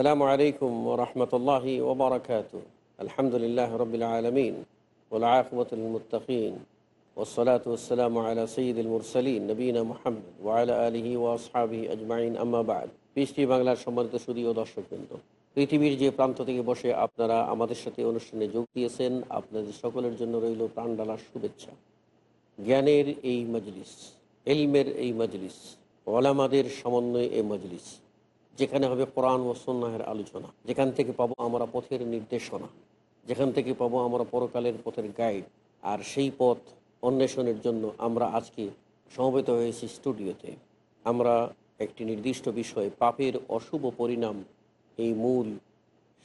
আসসালামু আলাইকুম ও রহমতুল্লাহি ওবরাকাত আলহামদুলিল্লাহ রবিল আলমিন ওলাহমতুলমতিন ওসলাত ওসালাম আলা সঈদুল মুরসলিন নবীনা মোহাম্মদ ওয়ালা আলহি ওয়াসহাবি আজমাইন আম্মাবাদ পিস বাংলার সম্মানিত সুদী ও দর্শকবৃন্দ। পৃথিবীর যে প্রান্ত থেকে বসে আপনারা আমাদের সাথে অনুষ্ঠানে যোগ দিয়েছেন, আপনাদের সকলের জন্য রইল প্রাণডালার শুভেচ্ছা। জ্ঞানের এই মজলিস এলমের এই মজলিস, ওলামাদের সমন্বয়ে এই মজলিস যেখানে হবে কোরআন ও সন্ন্যাহের আলোচনা, যেখান থেকে পাবো আমরা পথের নির্দেশনা, যেখান থেকে পাবো আমরা পরকালের পথের গাইড আর সেই পথ অন্বেষণের জন্য আমরা আজকে সমবেত হয়েছি স্টুডিওতে। আমরা একটি নির্দিষ্ট বিষয় পাপের অশুভ পরিণাম, এই মূল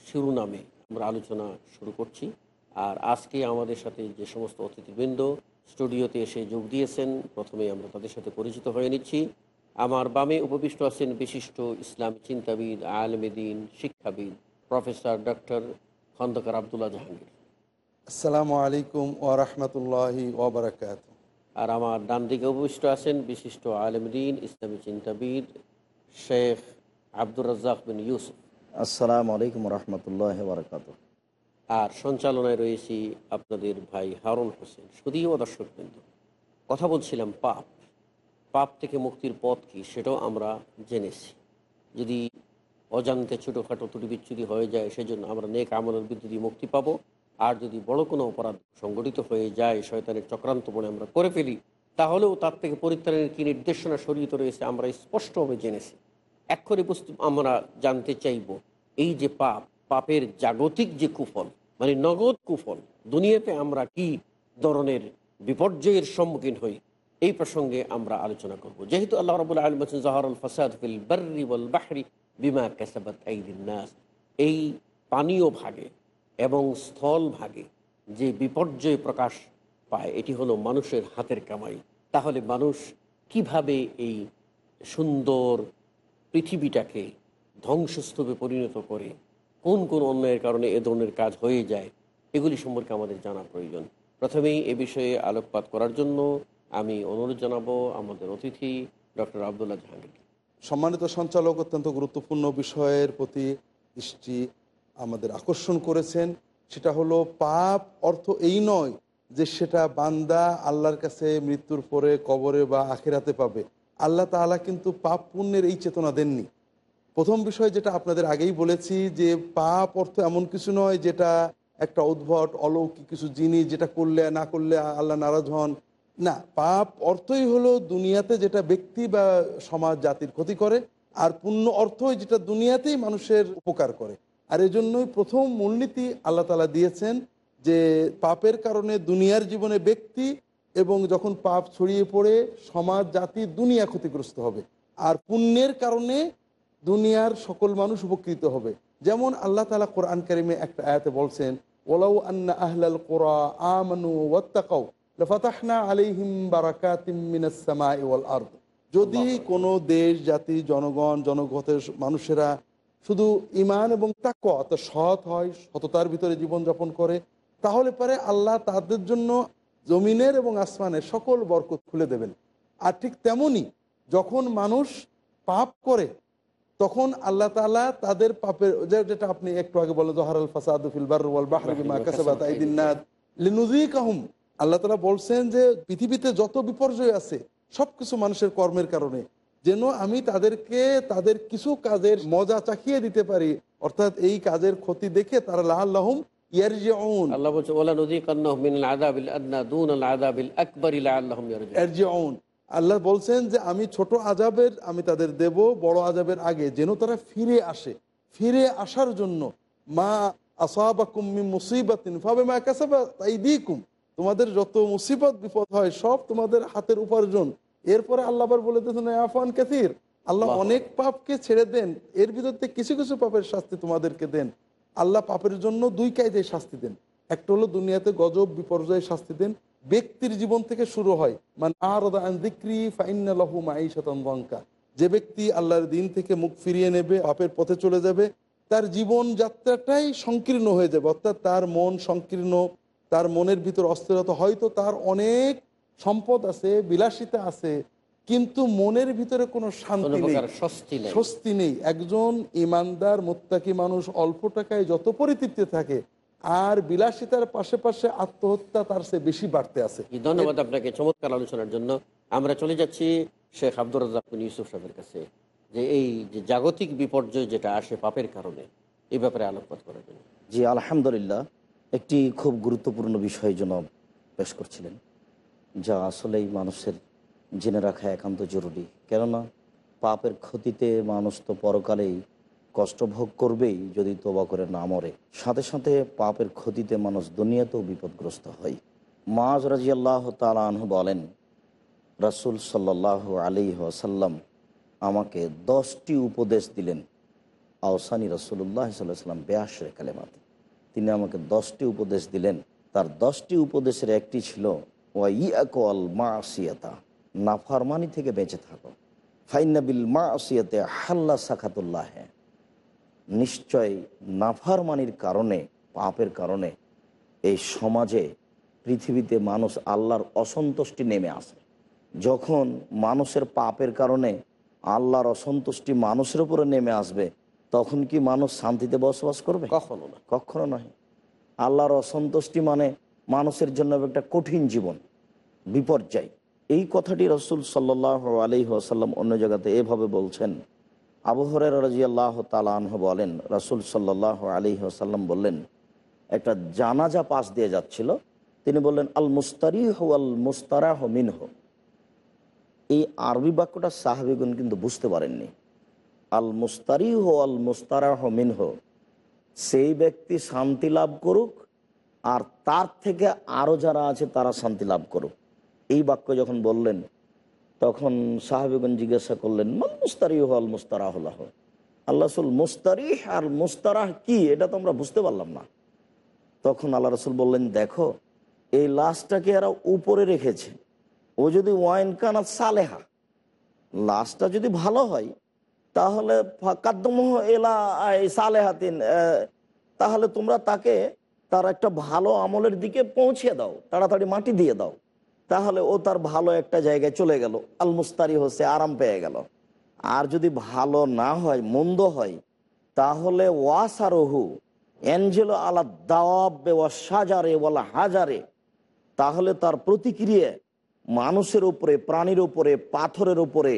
শিরোনামে আমরা আলোচনা শুরু করছি। আর আজকে আমাদের সাথে যে সমস্ত অতিথিবৃন্দ স্টুডিওতে এসে যোগ দিয়েছেন প্রথমে আমরা তাদের সাথে পরিচিত হয়ে নিচ্ছি। আমার বামে উপবিষ্ট আছেন বিশিষ্ট ইসলামী চিন্তাবিদ আলমেদিন শিক্ষাবিদ প্রফেসর ডক্টর খন্দকার আবদুল্লাহ জাহাঙ্গীর। আসসালামু আলাইকুম ওরহমতুল্লাহি ওবরাকাত আর আমার ডান দিকে উপবিষ্ট আছেন বিশিষ্ট আলমদিন ইসলামী চিন্তাবিদ শেখ আব্দুর রাজ্জাক বিন ইউসুফ। আসসালামু আলাইকুম রহমতুল্লাহ বারকাত আর সঞ্চালনায় রয়েছি আপনাদের ভাই হারুন হোসেন শুধুও দর্শকবৃন্দ। কথা বলছিলাম পাপ। পাপ থেকে মুক্তির পথ কি সেটাও আমরা জেনেছি। যদি অজান্তে ছোটোখাটো ত্রুটি বিচ্ছুতি হয়ে যায়, সেজন্য আমরা নেক আমলের বিদ্যুৎ মুক্তি পাবো। আর যদি বড় কোনো অপরাধ সংগঠিত হয়ে যায়, শয়তানের চক্রান্ত বলে আমরা করে ফেলি, তাহলেও তার থেকে পরিত্রাণের কী নির্দেশনা শরীয়ত রয়েছে, আমরা স্পষ্টভাবে জেনেছি। এক্ষরে বস্তু আমরা জানতে চাইব, এই যে পাপ, পাপের জাগতিক যে কুফল মানে নগদ কুফল, দুনিয়াতে আমরা কি ধরনের বিপর্যয়ের সম্মুখীন হই? এই প্রসঙ্গে আমরা আলোচনা করব। যেহেতু আল্লাহ রবুল আলম জাহরুল ফাসাদ ফিল বার্রি ওয়াল বাহরি বিমা কাসাবাত এই পানীয় ভাগে এবং স্থল ভাগে যে বিপর্যয় প্রকাশ পায়, এটি হলো মানুষের হাতের কামাই। তাহলে মানুষ কীভাবে এই সুন্দর পৃথিবীটাকে ধ্বংসস্তূপে পরিণত করে, কোন কোন অন্যায়ের কারণে এ ধরনের কাজ হয়ে যায়, এগুলি সম্পর্কে আমাদের জানা প্রয়োজন। প্রথমেই এ বিষয়ে আলোকপাত করার জন্য আমি অনুরোধ জানাব আমাদের অতিথি ডক্টর আবদুল্লাহ জাহাঙ্গীর। সম্মানিত সঞ্চালক অত্যন্ত গুরুত্বপূর্ণ বিষয়ের প্রতি দৃষ্টি আমাদের আকর্ষণ করেছেন, সেটা হলো পাপ অর্থ এই নয় যে সেটা বান্দা আল্লাহর কাছে মৃত্যুর পরে কবরে বা আখেরাতে পাবে। আল্লাহ তাআলা কিন্তু পাপ পুণ্যের এই চেতনা দেননি। প্রথম বিষয় যেটা আপনাদের আগেই বলেছি যে পাপ অর্থ এমন কিছু নয় যেটা একটা উদ্ভট অলৌকিক কিছু জিনিস যেটা করলে না করলে আল্লাহ নারাজ হন না, পাপ অর্থই হলো দুনিয়াতে যেটা ব্যক্তি বা সমাজ, জাতির ক্ষতি করে, আর পুণ্য অর্থই যেটা দুনিয়াতেই মানুষের উপকার করে। আর এজন্যই প্রথম মূলনীতি আল্লাহ তালা দিয়েছেন যে পাপের কারণে দুনিয়ার জীবনে ব্যক্তি এবং যখন পাপ ছড়িয়ে পড়ে, সমাজ, জাতি, দুনিয়া ক্ষতিগ্রস্ত হবে। আর পুণ্যের কারণে দুনিয়ার সকল মানুষ উপকৃত হবে। যেমন আল্লাহ তালা কোরআন কারিমে একটা আয়াতে বলছেন ওলাউ আন্না আহলাল কোরআ আমানু ওয়াত্তাকাউ। লফাতাহনা আলাইহিম বারাকাতিম ওয়াল আরদ যদি কোনো দেশ জাতি জনগণ জনগতের মানুষেরা শুধু ইমান এবং তাক্ক অর্থাৎ সৎ হয় সততার ভিতরে জীবনযাপন করে তাহলে পরে আল্লাহ তাদের জন্য জমিনের এবং আসমানের সকল বরকত খুলে দেবেন। আর ঠিক তেমনি যখন মানুষ পাপ করে তখন আল্লাহ তালা তাদের পাপের যেটা আপনি একটু আগে বলে জহারাল ফাসাদ ওয়াল কাসাবাত আইদিন লিনুযিকাহুম আল্লাহ তালা বলছেন যে পৃথিবীতে যত বিপর্যয় আছে সবকিছু মানুষের কর্মের কারণে যেন আমি তাদেরকে তাদের কিছু কাজের মজা চাখিয়ে দিতে পারি। অর্থাৎ এই কাজের ক্ষতি দেখে তারা লাহাল্লাহুম আল্লাহ বলছেন যে আমি ছোট আজাবের আমি তাদের দেব বড় আজাবের আগে যেন তারা ফিরে আসে। ফিরে আসার জন্য মা আসাবাকুম মুসিবাতিন ফাবিমা কাসাবাত আইদিকুম তোমাদের যত মুসিবত বিপদ হয় সব তোমাদের হাতের উপার্জন। এরপরে আল্লাহ আবার বলে দিয়েছেন আফান কাসির আল্লাহ অনেক পাপকে ছেড়ে দেন। এর ভিতরতে কিছু কিছু পাপের শাস্তি তোমাদেরকে দেন। আল্লাহ পাপের জন্য দুই কায়দায় শাস্তি দেন। একটা হলো দুনিয়াতে গজব বিপর্যয় শাস্তি দেন। ব্যক্তির জীবন থেকে শুরু হয়। মানে দঙ্কা যে ব্যক্তি আল্লাহর দিন থেকে মুখ ফিরিয়ে নেবে পাপের পথে চলে যাবে তার জীবন যাত্রাটাই সংকীর্ণ হয়ে যাবে। অর্থাৎ তার মন সংকীর্ণ তার মনের ভিতর অস্থিরতা হয়তো তার অনেক সম্পদ আছে বিলাসিতা আছে কিন্তু মনের ভিতরে কোনো শান্তি নেই। স্বস্তি নেই। একজন ইমানদার মোত্তাকি মানুষ অল্প টাকায় যত পরিতৃপ্তি থাকে আর বিলাসিতার পাশে পাশে আত্মহত্যা তার সে বেশি বাড়তে আছে। ধন্যবাদ আপনাকে চমৎকার আলোচনার জন্য। আমরা চলে যাচ্ছি শেখ আব্দুর রাজাক ইউসুফ সাহেবের কাছে যে এই যে জাগতিক বিপর্যয় যেটা আসে পাপের কারণে এই ব্যাপারে আলোকপাত করার জন্য। জি আলহামদুলিল্লাহ। একটি খুব গুরুত্বপূর্ণ বিষয় জন্য পেশ করছিলেন, যা আসলেই মানুষের জেনে রাখা একান্ত জরুরি। কেননা, পাপের ক্ষতিতে মানুষ তো পরকালেই কষ্ট ভোগ করবেই যদি তোবা করে না মরে। সাথে সাথে পাপের ক্ষতিতে মানুষ দুনিয়াতেও বিপদগ্রস্ত হয়। মাজ রাজিয়াল্লাহ তালাহ বলেন, রাসুল সাল্লাহ আলী ওসাল্লাম আমাকে দশটি উপদেশ দিলেন। আওসানি রসুল্লাহ সাল্লাম বেয়াসের কালেমাতে। তিনি আমাকে দশটি উপদেশ দিলেন। তার দশটি উপদেশের একটি ছিল ওয়া ইয়াকল মা আসিয়াতা নাফারমানি থেকে বেঁচে থাকো। ফাইনাবিল মা আসিয়াতে হাল্লা সাখাতুল্লাহ। নিশ্চয় নাফারমানির কারণে, পাপের কারণে এই সমাজে, পৃথিবীতে মানুষ আল্লাহর অসন্তুষ্টি নেমে আসে। যখন মানুষের পাপের কারণে আল্লাহর অসন্তুষ্টি মানুষের উপরে নেমে আসবে তখন কি মানুষ শান্তিতে বসবাস করবে? কখনো না। কখনো নয়। আল্লাহর অসন্তুষ্টি মানে মানুষের জন্য একটা কঠিন জীবন বিপর্যয়। এই কথাটি রসুল সাল্লাহ আলি আসাল্লাম অন্য জায়গাতে এভাবে বলছেন। আবহরের রাজি আল্লাহ তালাহ বলেন রসুল সাল্লাহ আলি আসাল্লাম বললেন একটা জানাজা পাশ দিয়ে যাচ্ছিল। তিনি বললেন আল মুস্তারিহ আল মুস্তারা মুস্তারাহ মিনহ। এই আরবি বাক্যটা সাহাবিগুন কিন্তু বুঝতে পারেননি। আল মুস্তারিহ আল মুস্তারাহ মিনহ, সেই ব্যক্তি শান্তি লাভ করুক আর তার থেকে আরও যারা আছে তারা শান্তি লাভ করুক। এই বাক্য যখন বললেন, তখন সাহাবেগন জিজ্ঞাসা করলেন মাল মুস্তারিহ আল মুস্তারাহুল্লাহ আল্লাহ রসুল, মুস্তারিহ আর মুস্তারাহ কি? এটা তো আমরা বুঝতে পারলাম না। তখন আল্লাহ রসুল বললেন, দেখো, এই লাশটাকে এরা উপরে রেখেছে। ও যদি ওয়াইন কানা সালেহা, লাশটা যদি ভালো হয় তাহলে এলা সালেহাতিন তাহলে তোমরা তাকে, তার একটা ভালো আমলের দিকে পৌঁছে দাও, তাড়াতাড়ি মাটি দিয়ে দাও। তাহলে ও তার ভালো একটা জায়গায় চলে গেল আল মুস্তারি হচ্ছে আরাম পেয়ে গেল। আর যদি ভালো না হয়, মন্দ হয়, তাহলে ওয়াসারহু, এনজেলো আলা দাওয়াবে ওয়া সাজারে ওয়ালা হাজারে, তাহলে তার প্রতিক্রিয়া মানুষের উপরে, প্রাণীর উপরে, পাথরের উপরে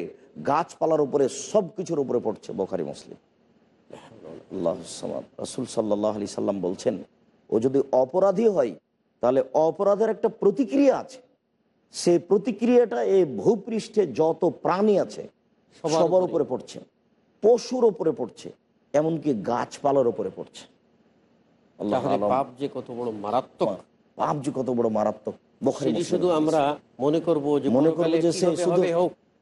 গাছপালার উপরে সব কিছুর উপরে পড়ছে বোখারি মুসলিম। আল্লাহ রসুল সাল্লাহ আলি সাল্লাম বলছেন ও যদি অপরাধী হয় তাহলে অপরাধের একটা প্রতিক্রিয়া আছে। সেই প্রতিক্রিয়াটা এই ভূপৃষ্ঠে যত প্রাণী আছে সবার উপরে। পড়ছে। পশুর উপরে পড়ছে এমনকি গাছপালার উপরে পড়ছে। আল্লাহ পাপ যে কত বড় মারাত্মক। পাপ যে কত বড় মারাত্মক। বোখারি শুধু আমরা মনে করব যে মনে করবে যে সে শুধু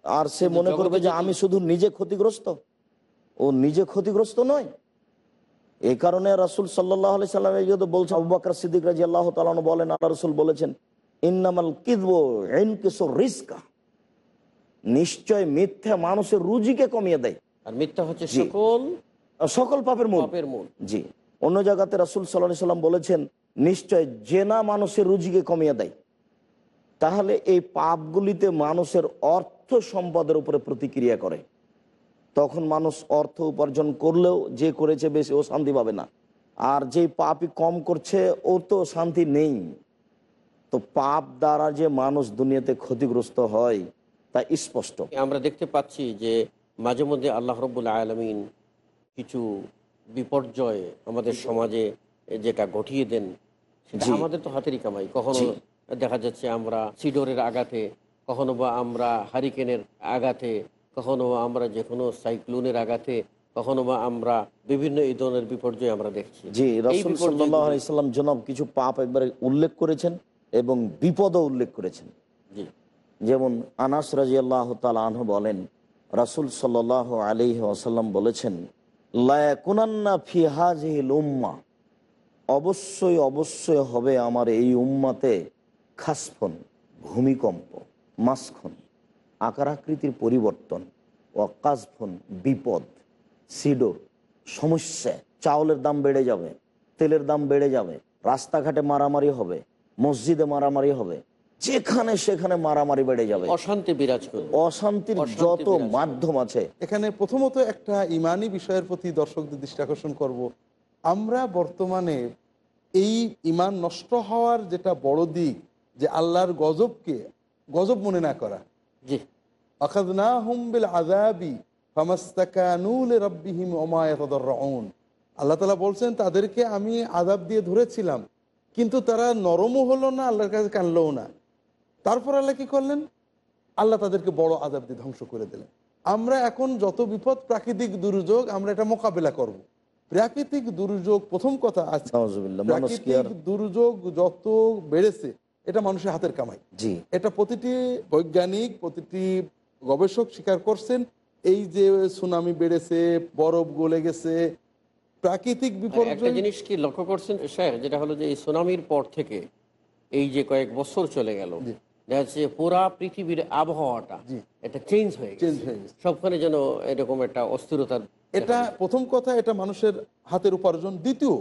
আর সে মনে করবে যে আমি শুধু নিজে ক্ষতিগ্রস্ত? ও নিজে ক্ষতিগ্রস্ত নয়। এই কারণে রাসুল সাল্লাহ আলি সাল্লাম এই যদি বলছে আবু বাকর সিদ্দিক রাজি আল্লাহ তালন বলেন আল্লাহ রসুল বলেছেন ইন্নামাল কিদবো রিস্কা নিশ্চয় মিথ্যা মানুষের রুজিকে কমিয়ে দেয়। আর মিথ্যা হচ্ছে সকল সকল পাপের মূল। পাপের মূল। জি। অন্য জায়গাতে রাসুল সাল্লাহ সাল্লাম বলেছেন নিশ্চয় জেনা মানুষের রুজিকে কমিয়ে দেয়। তাহলে এই পাপগুলিতে মানুষের অর্থ সম্পদের উপরে প্রতিক্রিয়া করে। তখন মানুষ অর্থ উপার্জন করলেও যে করেছে বেশি ও শান্তি পাবে না। আর যে পাপই কম করছে ওর তো শান্তি নেই। তো পাপ দ্বারা যে মানুষ দুনিয়াতে ক্ষতিগ্রস্ত হয় তা স্পষ্ট। আমরা দেখতে পাচ্ছি যে মাঝে মধ্যে আল্লাহ রব্বুল আলমিন কিছু বিপর্যয় আমাদের সমাজে যেটা ঘটিয়ে দেন আমাদের তো হাতেরই কামাই। কখনো। দেখা যাচ্ছে আমরা সিডোরের আঘাতে কখনো বা আমরা হারিকেনের আঘাতে কখনো বা আমরা যে কোনো সাইক্লোনের আঘাতে কখনো বা আমরা বিভিন্ন এই ধরনের বিপর্যয় আমরা দেখছি। জি এই রসুল বিপর্যয়গুলো- সাল্লাহ ইসলাম জনাব কিছু পাপ একবারে উল্লেখ করেছেন এবং বিপদও উল্লেখ করেছেন। জি। যেমন আনাস রাজিয়াল্লাহ তালহ বলেন রাসুল সাল্লাহ আলি আসাল্লাম বলেছেন লায়াকুনান্না ফিহাজিল উম্মা। অবশ্যই অবশ্যই হবে আমার এই উম্মাতে খাসফন ভূমিকম্প মাসখন আকার আকৃতির পরিবর্তন ও কাজফন বিপদ সিডোর সমস্যা চাউলের দাম বেড়ে যাবে তেলের দাম বেড়ে যাবে রাস্তাঘাটে মারামারি হবে মসজিদে মারামারি হবে যেখানে সেখানে মারামারি বেড়ে যাবে। অশান্তি বিরাজ করবে। অশান্তির যত মাধ্যম আছে। এখানে প্রথমত একটা ইমানি বিষয়ের প্রতি দর্শকদের দৃষ্টি আকর্ষণ করব। আমরা বর্তমানে এই ইমান নষ্ট হওয়ার যেটা বড় দিক যে আল্লাহর গজবকে গজব মনে না করা। জি। হুমবিল আজাবি রব্বিহিম আল্লাহ তালা বলছেন তাদেরকে আমি আজাব দিয়ে ধরেছিলাম কিন্তু তারা নরমও হলো না আল্লাহর কাছে কানলও না। তারপর আল্লাহ কি করলেন? আল্লাহ তাদেরকে বড় আজাব দিয়ে ধ্বংস করে দিলেন। আমরা এখন যত বিপদ প্রাকৃতিক দুর্যোগ আমরা এটা মোকাবেলা করব। প্রাকৃতিক দুর্যোগ প্রথম কথা আছে। প্রাকৃতিক দুর্যোগ যত বেড়েছে এটা মানুষের হাতের কামাই। জি। এটা প্রতিটি বৈজ্ঞানিক প্রতিটি গবেষক স্বীকার করছেন এই যে সুনামি বেড়েছে বরফ গলে গেছে প্রাকৃতিক বিপর্যয় জিনিস কি লক্ষ্য করছেন স্যার? যেটা হলো যে এই সুনামির পর থেকে এই যে কয়েক বছর চলে গেল জি। দেখা যাচ্ছে পুরা পৃথিবীর আবহাওয়াটা। এটা চেঞ্জ হয়ে চেঞ্জ হয়ে গেছে। সবখানে যেন এরকম একটা অস্থিরতার এটা প্রথম কথা এটা মানুষের হাতের উপার্জন। দ্বিতীয়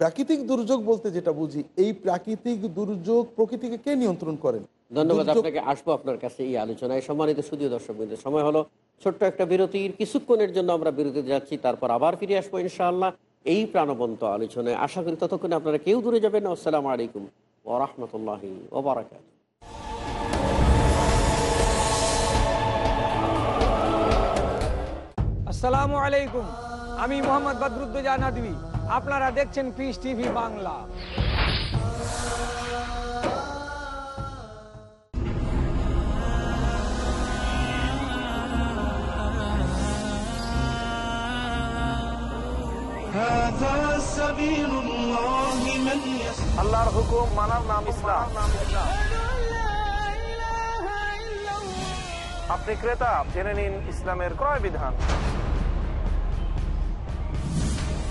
প্রাকৃতিক দুর্যোগ বলতে যেটা বুঝি এই প্রাকৃতিক দুর্যোগ প্রকৃতিকে কে নিয়ন্ত্রণ করেন? ধন্যবাদ আপনাকে আসব আপনার কাছে এই আলোচনায়। সম্মানিত সুদীয় দর্শক বিন্দু সময় হলো ছোট্ট একটা বিরতির। কিছুক্ষণের জন্য আমরা বিরতিতে যাচ্ছি তারপর আবার ফিরে আসব ইনশাআল্লাহ এই প্রাণবন্ত আলোচনায়। আশা করি ততক্ষণে আপনারা কেউ দূরে যাবেন না। আসসালামু আলাইকুম ওরহমতুল্লাহ ওবরাকাত আসসালামু আলাইকুম। আমি মোহাম্মদ বদরুদ্দোজা নদী আপনারা দেখছেন পিস টিভি বাংলা। আল্লাহর হুকুম মানার নাম ইসলাম। আপনি ক্রেতা, জেনে নিন ইসলামের ক্রয় বিধান।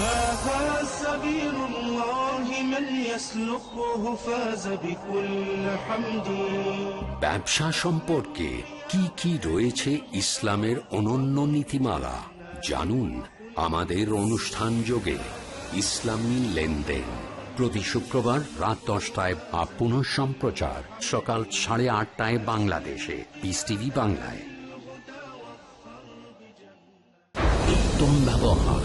هذا سبيل الله من يسلكه فاز بكل حمد ব্যবসা সম্পর্কে কি কি রয়েছে ইসলামের অনন্য নীতিমালা জানুন আমাদের অনুষ্ঠান যোগে ইসলামী লেনদেন প্রতি শুক্রবার রাত দশটায় বা পুনঃ সম্প্রচার সকাল সাড়ে আটটায় বাংলাদেশে পিস টিভি বাংলায় উত্তম ব্যবহার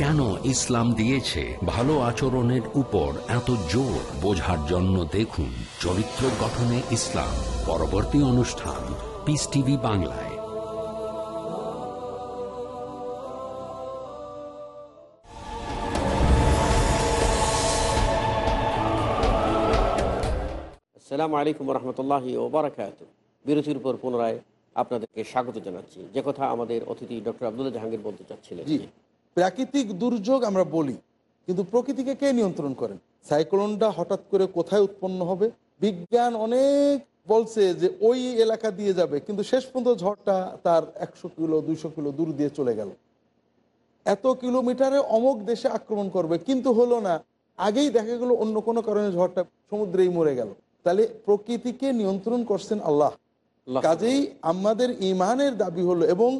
কেন ইসলাম দিয়েছে? ভালো আচরণের উপর এত জোর বোঝার জন্য দেখুন চরিত্র গঠনে ইসলাম। পরবর্তী অনুষ্ঠান পিস টিভি বাংলায়। আসসালামু আলাইকুম রহমতুল্লাহ ওবরাকাত। বিরতির উপর পুনরায় আপনাদেরকে স্বাগত জানাচ্ছি। যে কথা আমাদের অতিথি ডক্টর আব্দুল্লাহ জাহাঙ্গীর বলতে চাচ্ছিলেন। জি। প্রাকৃতিক দুর্যোগ আমরা বলি কিন্তু প্রকৃতিকে কে নিয়ন্ত্রণ করেন? সাইক্লোনটা হঠাৎ করে কোথায় উৎপন্ন হবে? বিজ্ঞান অনেক বলছে যে ওই এলাকা দিয়ে যাবে কিন্তু শেষ পর্যন্ত ঝড়টা তার একশো কিলো দুইশো কিলো দূর দিয়ে চলে গেল। এত কিলোমিটারে অমুক দেশে আক্রমণ করবে কিন্তু হলো না। আগেই দেখা গেল অন্য কোনো কারণে ঝড়টা সমুদ্রেই মরে গেল। তাহলে প্রকৃতিকে নিয়ন্ত্রণ করছেন আল্লাহ কাজেই আমাদের ইমানের দাবি হলো এবং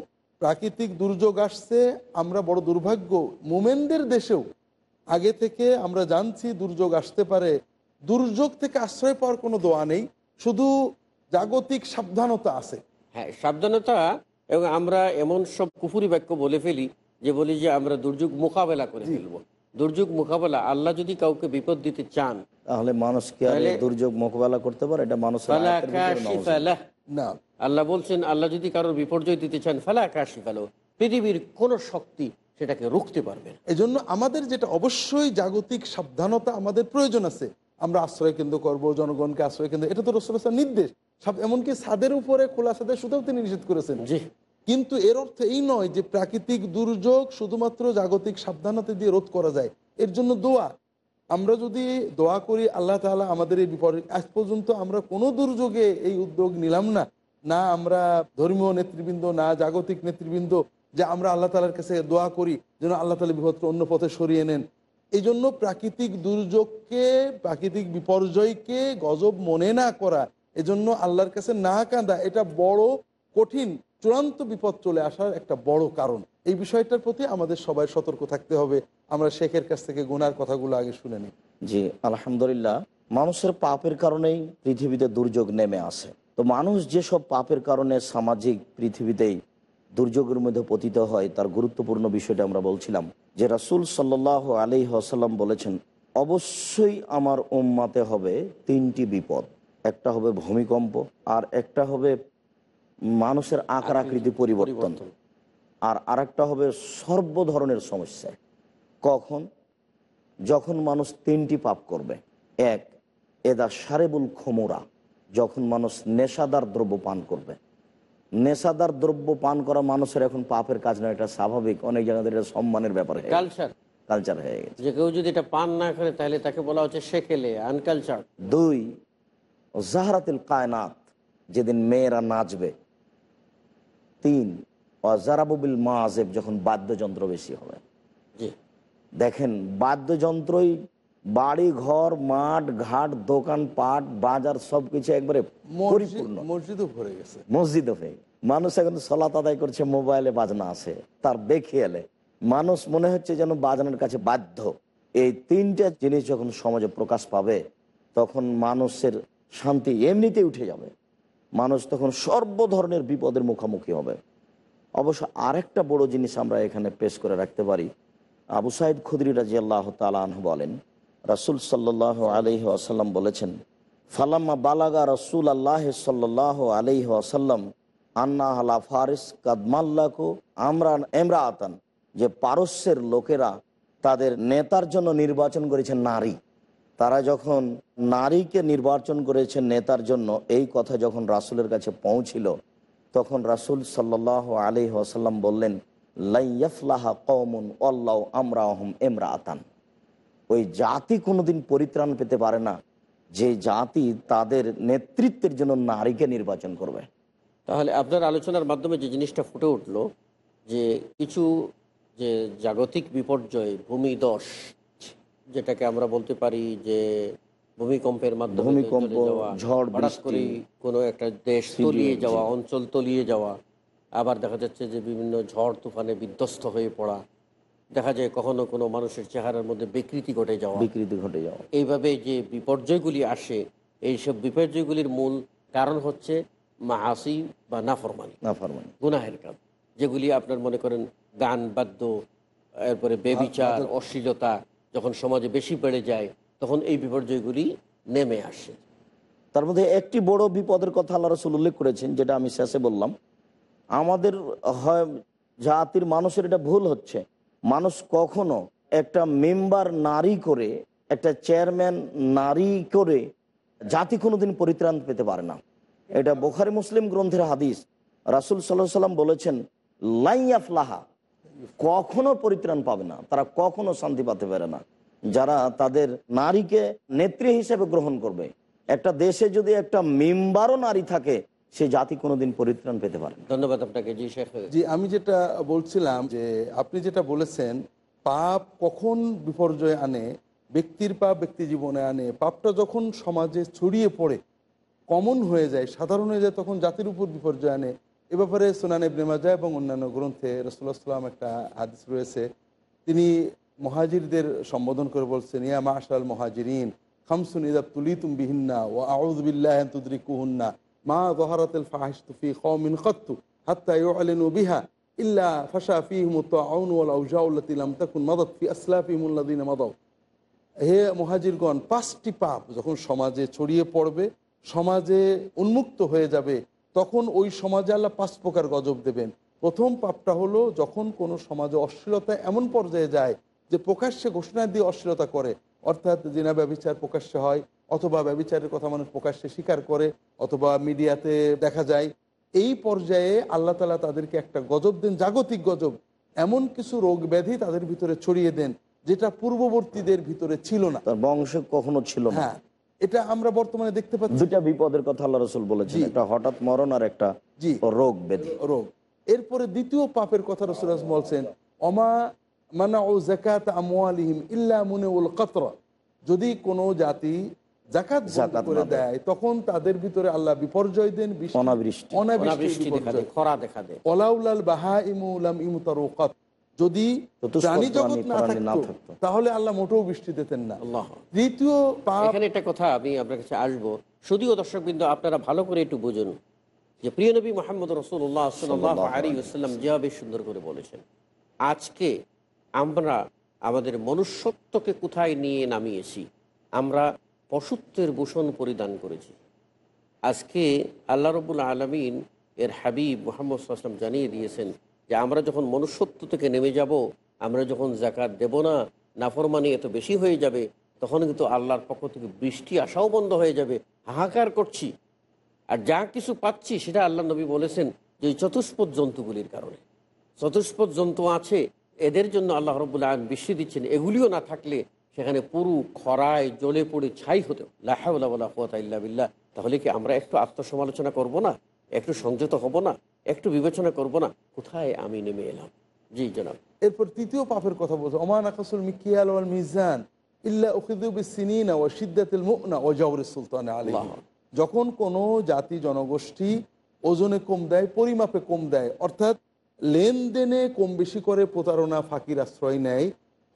প্রাকৃতিক দুর্যোগ আসছে আমরা বড় দুর্ভাগ্য। মোমেনদের দেশেও আগে থেকে আমরা জানছি দুর্যোগ আসতে পারে। দুর্যোগ থেকে আশ্রয় পাওয়ার কোনো দোয়া নেই শুধু জাগতিক সাবধানতা আছে। হ্যাঁ সাবধানতা এবং আমরা এমন সব কুফুরি বাক্য বলে ফেলি যে বলি যে আমরা দুর্যোগ মোকাবেলা করে ফেলব। দুর্যোগ মোকাবেলা আল্লাহ যদি কাউকে বিপদ দিতে চান তাহলে মানুষ কি আর এই তাহলে- দুর্যোগ মোকাবেলা করতে পারে? এটা মানুষের না। আল্লাহ বলছেন আল্লাহ যদি কারোর বিপর্যয় দিতে চান ফালা কাশি ফেলো। পৃথিবীর কোন শক্তি সেটাকে রুখতে পারবে। এজন্য আমাদের যেটা অবশ্যই জাগতিক সাবধানতা আমাদের প্রয়োজন আছে। আমরা আশ্রয় কেন্দ্র করব জনগণকে আশ্রয় কেন্দ্র। এটা তো রসুলের নির্দেশ। সব এমনকি ছাদের উপরে খোলা ছাদের শুধুও তিনি নিষেধ করেছেন। জি। কিন্তু এর অর্থ এই নয় যে প্রাকৃতিক দুর্যোগ শুধুমাত্র জাগতিক সাবধানতা দিয়ে রোধ করা যায়। এর জন্য দোয়া আমরা যদি দোয়া করি, আল্লাহ তাআলা আমাদের এই বিপরীত আজ পর্যন্ত আমরা কোনো দুর্যোগে এই উদ্যোগ নিলাম না। না আমরা ধর্মীয় নেতৃবৃন্দ, না জাগতিক নেতৃবৃন্দ যে আমরা আল্লাহ তালার কাছে দোয়া করি, যেন আল্লাহ তালা বিপদকে অন্য পথে সরিয়ে নেন। এই জন্য প্রাকৃতিক দুর্যোগকে, প্রাকৃতিক বিপর্যয়কে গজব মনে না করা, এজন্য আল্লাহর কাছে না কাঁদা, এটা বড় কঠিন, চূড়ান্ত বিপদ চলে আসার একটা বড় কারণ। এই বিষয়টার প্রতি আমাদের সবাই সতর্ক থাকতে হবে। আমরা শেখের কাছ থেকে গুনার কথাগুলো আগে শুনে নিই। জি, আলহামদুলিল্লাহ। মানুষের পাপের কারণেই পৃথিবীতে দুর্যোগ নেমে আসে। তো মানুষ যেসব পাপের কারণে সামাজিক পৃথিবীতেই দুর্যোগের মধ্যে পতিত হয়, তার গুরুত্বপূর্ণ বিষয়টা আমরা বলছিলাম যে রাসুল সাল্লাহ আলি আসাল্লাম বলেছেন, অবশ্যই আমার উম্মাতে হবে তিনটি বিপদ। একটা হবে ভূমিকম্প আর একটা হবে মানুষের আকার আকৃতি পরিবর্তন। আর আরেকটা হবে সর্ব ধরনের সমস্যা। কখন? যখন মানুষ তিনটি পাপ করবে। এক এদা সারেবুল খমুরা যখন মানুষ নেশাদার দ্রব্য পান করবে। নেশাদার দ্রব্য পান করা মানুষের এখন পাপের কাজ নয় এটা স্বাভাবিক। অনেক জায়গাতে এটা সম্মানের ব্যাপার কালচার কালচার হয়ে গেছে। যে কেউ যদি এটা পান না করে তাহলে তাকে বলা হচ্ছে শেখেলে আনকালচার দুই জাহরাতিল কায়নাত যেদিন মেয়েরা নাচবে। তিন অজারাবুবিল মাজেব যখন বাদ্যযন্ত্র বেশি হবে। দেখেন বাদ্যযন্ত্রই বাড়ি ঘর মাঠ ঘাট দোকান পাট বাজার সবকিছু একবারে পরিপূর্ণ। মসজিদও ভরে গেছে। মসজিদ হয়ে মানুষ এখন সলাত আদায় করছে মোবাইলে বাজনা আছে তার বেখেয়ালে। মানুষ মনে হচ্ছে যেন বাজনার কাছে বাধ্য। এই তিনটা জিনিস যখন সমাজে প্রকাশ পাবে তখন মানুষের শান্তি এমনিতে উঠে যাবে। মানুষ তখন সর্ব ধরনের বিপদের মুখোমুখি হবে। অবশ্য আরেকটা বড় জিনিস আমরা এখানে পেশ করে রাখতে পারি। আবু সাইদ খুদরি রাজি আল্লাহ তালাহ বলেন, রাসুল সাল্লাহ আলহি আসাল্লাম বলেছেন, ফালাম্মা বালাগা রসুল আল্লাহ সাল্লাহ আলহি আসাল্লাম আন্না আলা ফারিস কাদমাল্লাকু আমরান এমরা আতান যে পারস্যের লোকেরা তাদের নেতার জন্য নির্বাচন করেছেন নারী। তারা যখন নারীকে নির্বাচন করেছেন নেতার জন্য, এই কথা যখন রাসুলের কাছে পৌঁছিল তখন রাসুল সাল্লাহ আলি আসাল্লাম বললেন লাইয়াফলাহা কৌমুন অল্লাহ আমরা আহম এমরা আতান ওই জাতি কোনোদিন পরিত্রাণ পেতে পারে না। যে জাতি তাদের নেতৃত্বের জন্য নারীকে নির্বাচন করবে। তাহলে আপনার আলোচনার মাধ্যমে যে জিনিসটা ফুটে উঠল, যে কিছু যে জাগতিক বিপর্যয় ভূমিদশ যেটাকে আমরা বলতে পারি যে ভূমিকম্পের মাধ্যমে ভূমিকম্প, ঝড়, বৃষ্টি, কোনো একটা দেশ তলিয়ে যাওয়া অঞ্চল তলিয়ে যাওয়া আবার দেখা যাচ্ছে যে বিভিন্ন ঝড় তুফানে বিধ্বস্ত হয়ে পড়া দেখা যায় কখনো কোনো মানুষের চেহারার মধ্যে বিকৃতি ঘটে যাওয়া। বিকৃতি ঘটে যাওয়া। এইভাবে যে বিপর্যয়গুলি আসে এইসব বিপর্যয়গুলির মূল কারণ হচ্ছে মাহাসি বা নাফরমানি না ফারমানি গুনাহের কাজ যেগুলি আপনার মনে করেন গান বাদ্য এরপরে বেবিচার অশ্লীলতা যখন সমাজে বেশি বেড়ে যায় তখন এই বিপর্যয়গুলি নেমে আসে। তার মধ্যে একটি বড় বিপদের কথা আল্লাহ রসুল উল্লেখ করেছেন, যেটা আমি শেষে বললাম। আমাদের হয়, জাতির মানুষের এটা ভুল হচ্ছে। মানুষ কখনো একটা মেম্বার নারী করে, একটা চেয়ারম্যান নারী করে জাতি কোনোদিন পরিত্রাণ পেতে পারে না। এটা বোখারি মুসলিম গ্রন্থের হাদিস। রাসুল সাল্লাহ সাল্লাম বলেছেন, লাইয়াফলাহা কখনো পরিত্রাণ পাবে না, তারা কখনো শান্তি পাতে পারে না। যারা তাদের নারীকে নেত্রী হিসেবে গ্রহণ করবে। একটা দেশে যদি একটা মেম্বারও নারী থাকে সে জাতি কোনোদিন পরিত্রাণ পেতে পারে ধন্যবাদ আপনাকে। জি শেখ জি আমি যেটা বলছিলাম যে আপনি যেটা বলেছেন পাপ কখন বিপর্যয় আনে ব্যক্তির পাপ ব্যক্তি জীবনে আনে পাপটা যখন সমাজে ছড়িয়ে পড়ে কমন হয়ে যায় সাধারণ হয়ে যায় তখন জাতির উপর বিপর্যয় আনে। এ ব্যাপারে সোনানে ব্রেমাজা এবং অন্যান্য গ্রন্থে রসুল্লাহ সাল্লাম একটা হাদিস রয়েছে। তিনি মহাজিরদের সম্বোধন করে বলছেন ইয়া মাশাল মহাজিরিন, খামসুন ইদাব তুলিতুম বিহিন্না ও আউজবিল্লাহ তুদরিকুহুন্না, মা জহারাতুল ফাহিশ তুফি কওমিন খাত্তু হাত্তা ইউআলিনু বিহা ইল্লা ফাশা ফীহিম আত-তাউন ওয়াল আউজাউ আল্লাতী লাম তাকুন মাদাত ফি আল্লাযীনা মাদাউ। হে মহাজিরগণ, পাঁচটি পাপ যখন সমাজে ছড়িয়ে পড়বে, সমাজে উন্মুক্ত হয়ে যাবে, তখন ওই সমাজে আল্লাহ পাঁচ প্রকার গজব দেবেন। প্রথম পাপটা হলো, যখন কোনো সমাজে অশ্লীলতা এমন পর্যায়ে যায় যে প্রকাশ্যে ঘোষণা দিয়ে অশ্লীলতা করে অর্থাৎ জিনা ব্যবচার প্রকাশ্যে হয় অথবা ব্যবচারের কথা মানুষ প্রকাশ্যে স্বীকার করে অথবা মিডিয়াতে দেখা যায় এই পর্যায়ে আল্লাহ তালা তাদেরকে একটা গজব দেন জাগতিক গজব। এমন কিছু রোগ ব্যাধি তাদের ভিতরে ছড়িয়ে দেন যেটা পূর্ববর্তীদের ভিতরে ছিল না। তার বংশ কখনো ছিল না। হ্যাঁ এটা আমরা বর্তমানে দেখতে পাচ্ছি। দুটা বিপদের কথা আল্লাহ রসুল বলেছেন জি। একটা হঠাৎ মরণ আর একটা জি। রোগ ব্যাধি। রোগ। এরপরে দ্বিতীয় পাপের কথা রসুল বলছেন অমা মানা ও জাকাত আমওয়ালিহিম ইল্লা মুনে কতরা। যদি কোনো জাতি জাকাত জাকাত করে দেয়। তখন তাদের ভিতরে আল্লাহ বিপর্যয় দেন অনাবৃষ্টি। অনাবৃষ্টি অনাবৃষ্টি দেখা খরা দেখা দেয়। অলাউলাল বাহা ইমুলাম ইমুতারুকাত। যদি প্রাণী জগৎ না থাকতো। তাহলে আল্লাহ মোটেও বৃষ্টি দিতেন না। আল্লাহ তৃতীয় এখানে একটা কথা আমি আপনার কাছে আসব। যদিও দর্শক বিন্দু আপনারা ভালো করে একটু বুঝুন যে প্রিয় নবী মোহাম্মদ রসুল্লাহ সাল্লাহ আলী আসসালাম যেভাবে সুন্দর করে বলেছেন আজকে আমরা আমাদের মনুষ্যত্বকে কোথায় নিয়ে নামিয়েছি? আমরা পশুত্বের ভূষণ পরিধান করেছি। আজকে আল্লাহ রবুল আলমিন এর হাবিব মোহাম্মদ আসলাম জানিয়ে দিয়েছেন যে আমরা যখন মনুষ্যত্ব থেকে নেমে যাব, আমরা যখন জাকাত দেব না, নাফরমানি এত বেশি হয়ে যাবে, তখন কিন্তু আল্লাহর পক্ষ থেকে বৃষ্টি আসাও বন্ধ হয়ে যাবে, হাহাকার করছি। আর যা কিছু পাচ্ছি সেটা আল্লাহ নবী বলেছেন যে চতুষ্পদ জন্তুগুলির কারণে। চতুষ্পদ জন্তু আছে এদের জন্য আল্লাহ রবুল্লা আলম বৃষ্টি দিচ্ছেন। এগুলিও না থাকলে সেখানে পুরু খরায় জলে পড়ে ছাই হতো লাহাউল্লাহ তাহলে কি আমরা একটু আত্মসমালোচনা করব না? একটু সংযত হব না? একটু বিবেচনা করব না? কোথায় আমি নেমে এলাম? জি জনাব। এরপর তৃতীয় পাপের কথা বলছে। ওমান আকাসুল মিকিয়াল ওয়াল মিজান ইল্লা উখিদুবি সিনিনা ও সিদ্দাতুল মুনা ও জাওরিস সুলতান আলী যখন কোনো জাতি জনগোষ্ঠী ওজনে কম দেয় পরিমাপে কম দেয় অর্থাৎ লেনদেনে কম বেশি করে প্রতারণা ফাঁকির আশ্রয় নেয়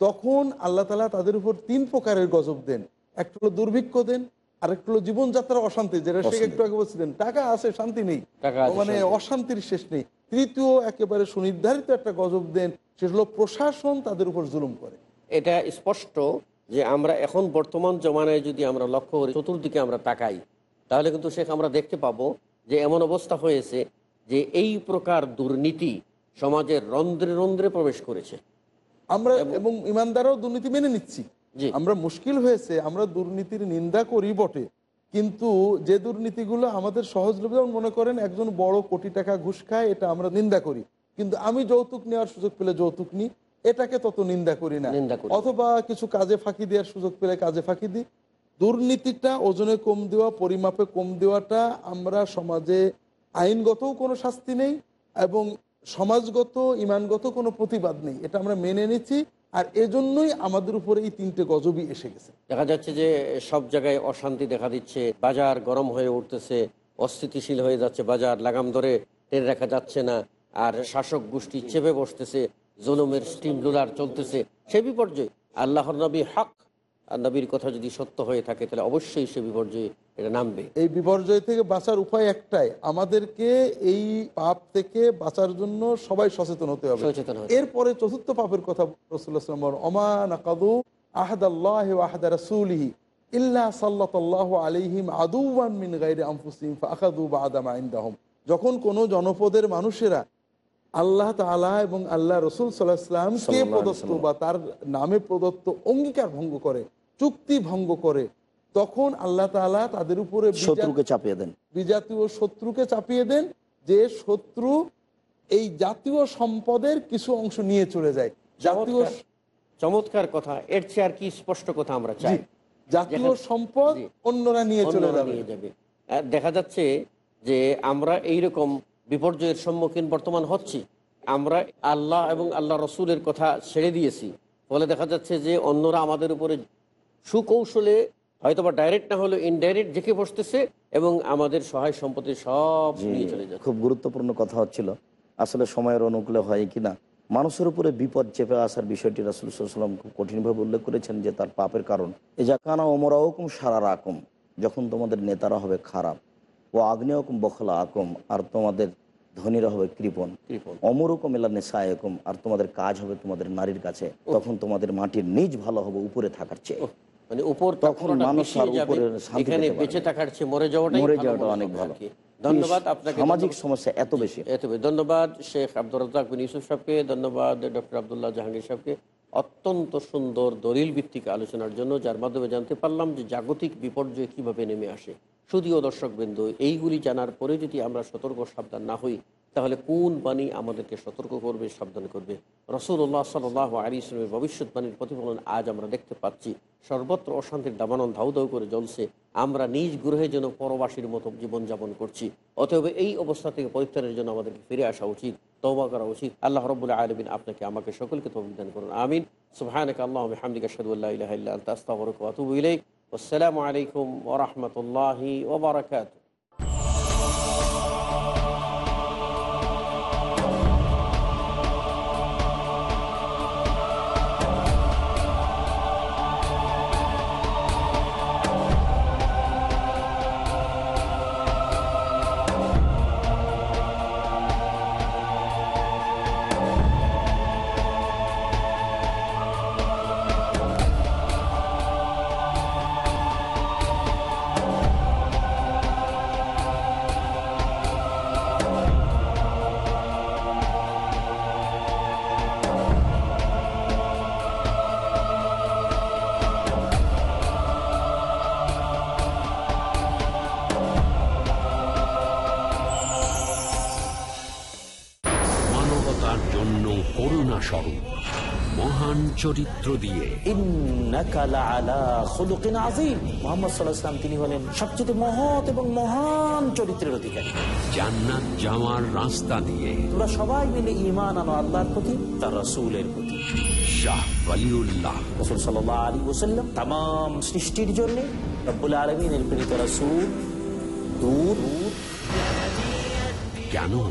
তখন আল্লাহ তালা তাদের উপর তিন প্রকারের গজব দেন। একটা হলো দুর্ভিক্ষ দেন আরেকটা হলো জীবনযাত্রার অশান্তি যেটা সে একটু আগে বলছিলেন টাকা আছে শান্তি নেই। টাকা মানে অশান্তির শেষ নেই। তৃতীয় একেবারে সুনির্ধারিত একটা গজব দেন সেটা হলো প্রশাসন তাদের উপর জুলুম করে। এটা স্পষ্ট যে আমরা এখন বর্তমান জমানায় যদি আমরা লক্ষ্য করি চতুর্দিকে আমরা তাকাই তাহলে কিন্তু শেখ আমরা দেখতে পাবো যে এমন অবস্থা হয়েছে যে এই প্রকার দুর্নীতি সমাজের রন্ধ্রে রন্ধ্রে প্রবেশ করেছে। আমরা এবং ইমানদারও দুর্নীতি মেনে নিচ্ছি। আমরা মুশকিল হয়েছে আমরা দুর্নীতির নিন্দা করি বটে। কিন্তু যে দুর্নীতিগুলো আমাদের সহজলভ্য যেমন মনে করেন একজন বড় কোটি টাকা ঘুষ খায় এটা আমরা নিন্দা করি। কিন্তু আমি যৌতুক নেওয়ার সুযোগ পেলে যৌতুক নিই এটাকে তত নিন্দা করি না। অথবা কিছু কাজে ফাঁকি দেওয়ার সুযোগ পেলে কাজে ফাঁকি দিই। দুর্নীতিটা ওজনে কম দেওয়া পরিমাপে কম দেওয়াটা আমরা সমাজে আইনগতও কোনো শাস্তি নেই এবং সমাজগত, ইমানগত কোনো প্রতিবাদ নেই। এটা আমরা মেনে নিচ্ছি আর এজন্যই আমাদের উপরে এই তিনটে গজবই এসে গেছে। দেখা যাচ্ছে যে সব জায়গায় অশান্তি দেখা দিচ্ছে, বাজার গরম হয়ে উঠতেছে, অস্থিতিশীল হয়ে যাচ্ছে বাজার, লাগাম ধরে টেনে রাখা যাচ্ছে না, আর শাসক গোষ্ঠী চেপে বসতেছে, জুলুমের স্টিম রুলার চলতেছে। সে বিপর্যয়। আল্লাহর নবী হক নবীর কথা যদি সত্য হয়ে থাকে তাহলে অবশ্যই সে বিপর্যয় এটা নামবে। এই বিপর্যয় থেকে বাঁচার উপায় একটাই আমাদেরকে এই পাপ থেকে বাঁচার জন্য সবাই সচেতন হতে হবে। সচেতন হবে। এরপরে চতুর্থ পাপের কথা রসুল্লাহাম অমান আকাদু আহাদাল্লাহ আহাদা রাসূলিহি ইল্লা সাল্লাল্লাহ আলাইহিম আদুওয়ান মিন গায়রি আনফুসিহিম ফাআখাযু বা'দা মা ইনদাহুম। যখন কোন জনপদের মানুষেরা আল্লাহ তাআলা এবং আল্লাহ রসুল সাল্লাহ ইসলামকে প্রদত্ত বা তার নামে প্রদত্ত অঙ্গীকার ভঙ্গ করে চুক্তি ভঙ্গ করে তখন আল্লাহ তাআলা তাদের উপরে শত্রুকে চাপিয়ে দেন। বিজাতীয় শত্রুকে চাপিয়ে দেন যে শত্রু এই জাতীয় সম্পদের কিছু অংশ নিয়ে চলে যায়। জাতীয় চমৎকার। কথা। এর চেয়ে আর কি স্পষ্ট কথা আমরা চাই। জাতীয় সম্পদ অন্যরা নিয়ে চলে যাবে। দেখা যাচ্ছে যে আমরা এই রকম বিপর্যয়ের সম্মুখীন বর্তমান হচ্ছি। আমরা আল্লাহ এবং আল্লাহ রসুলের কথা ছেড়ে দিয়েছি। ফলে দেখা যাচ্ছে যে অন্যরা আমাদের উপরে সুকৌশলে হয়তোবা ডাইরেক্ট না হলেও ইনডাইরেক্ট জেঁকে বসতেছে এবং আমাদের সহায় সম্পত্তি সব নিয়ে চলে যাচ্ছে। খুব গুরুত্বপূর্ণ কথা হচ্ছিল আসলে সময়ের অনুকূলে হয় কিনা মানুষের উপরে বিপদ চেপে আসার বিষয়টি রাসুল সাল্লাম খুব কঠিনভাবে উল্লেখ করেছেন যে তার পাপের কারণ। এ জাকানা ওমরাওকুম সারা রাকম যখন তোমাদের নেতারা হবে খারাপ। ও আগ্নেয়কুম বখলা আকম আর তোমাদের ধনীরা হবে কৃপন। অমরকম এলা নেশা নেশায়কম আর তোমাদের কাজ হবে তোমাদের নারীর কাছে। তখন তোমাদের মাটির নিজ ভালো হবে উপরে থাকার চেয়ে। মানে উপর তখন মানুষ। এখানে বেঁচে থাকার চেয়ে মরে যাওয়াটাই মরে যাওয়াটা অনেক ভালো। ধন্যবাদ আপনাকে সামাজিক সমস্যা এত বেশি। এত বেশি। ধন্যবাদ শেখ আব্দুর রাজাক বিন ইউসুফ সাহেবকে ধন্যবাদ ডক্টর আবদুল্লাহ জাহাঙ্গীর সাহেবকে। অত্যন্ত সুন্দর দলিল ভিত্তিক আলোচনার জন্য যার মাধ্যমে জানতে পারলাম যে জাগতিক বিপর্যয় কীভাবে নেমে আসে। শুধুও দর্শকবৃন্দ এইগুলি জানার পরে যদি আমরা সতর্ক সাবধান না হই তাহলে কোন বাণী আমাদেরকে সতর্ক করবে, সাবধান করবে? রসুল্লাহ সাল আলী ইসলামের ভবিষ্যৎবাণীর প্রতিফলন আজ আমরা দেখতে পাচ্ছি। সর্বত্র অশান্তির দাবানল ধাউ ধাউ করে জ্বলছে। আমরা নিজ গ্রহে যেন পরবাসীর মতো জীবনযাপন করছি। অতএব এই অবস্থা থেকে পরিত্রাণের জন্য আমাদেরকে ফিরে আসা উচিত, তওবা করা উচিত। আল্লাহ রবুল্লাহ আলমিন আপনাকে, আমাকে সকলকে তবিদান করুন। আমিন। সুবাহানক আল্লাহ হামদিকা সাদুল্লাহ ইলাহ ইল্লা আনতা, আস্তাগফিরুকা ওয়া আতুবু ইলাইক। আসসালামু আলাইকুম ওয়া রাহমাতুল্লাহি ও করুণা স্বরূপ। মহান চরিত্র দিয়ে। তিনি হলেন সবচেয়ে মহৎ এবং মহান চরিত্রের অধিকারী। জান্নাত যাওয়ার রাস্তা দিয়ে। তোরা সবাই মিলে ইমান আনো আল্লাহর প্রতি তার রসুলের প্রতি। শাহ আলী সৃষ্টির রসুল। কেন?